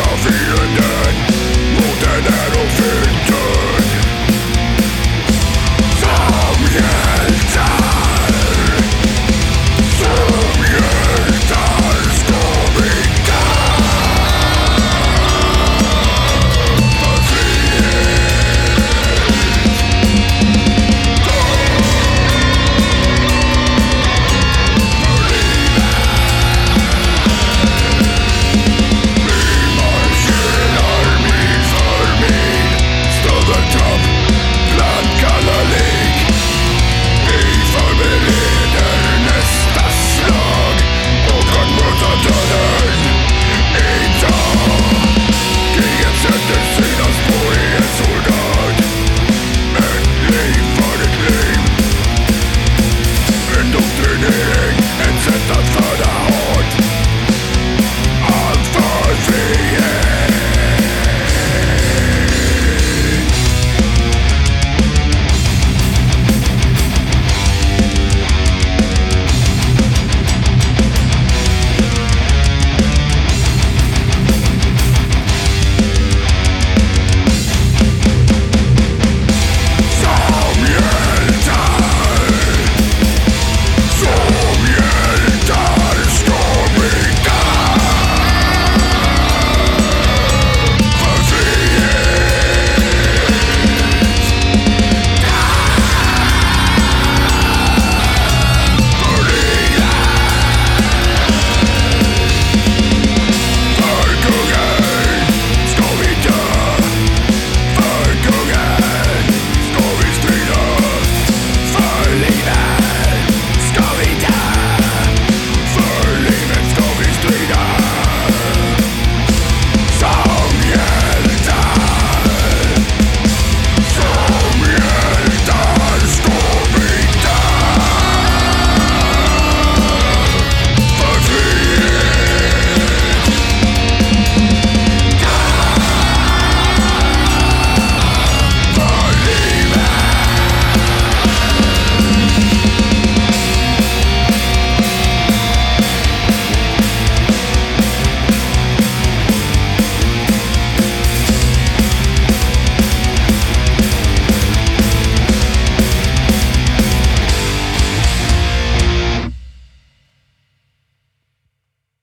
av fienden Mot den är hon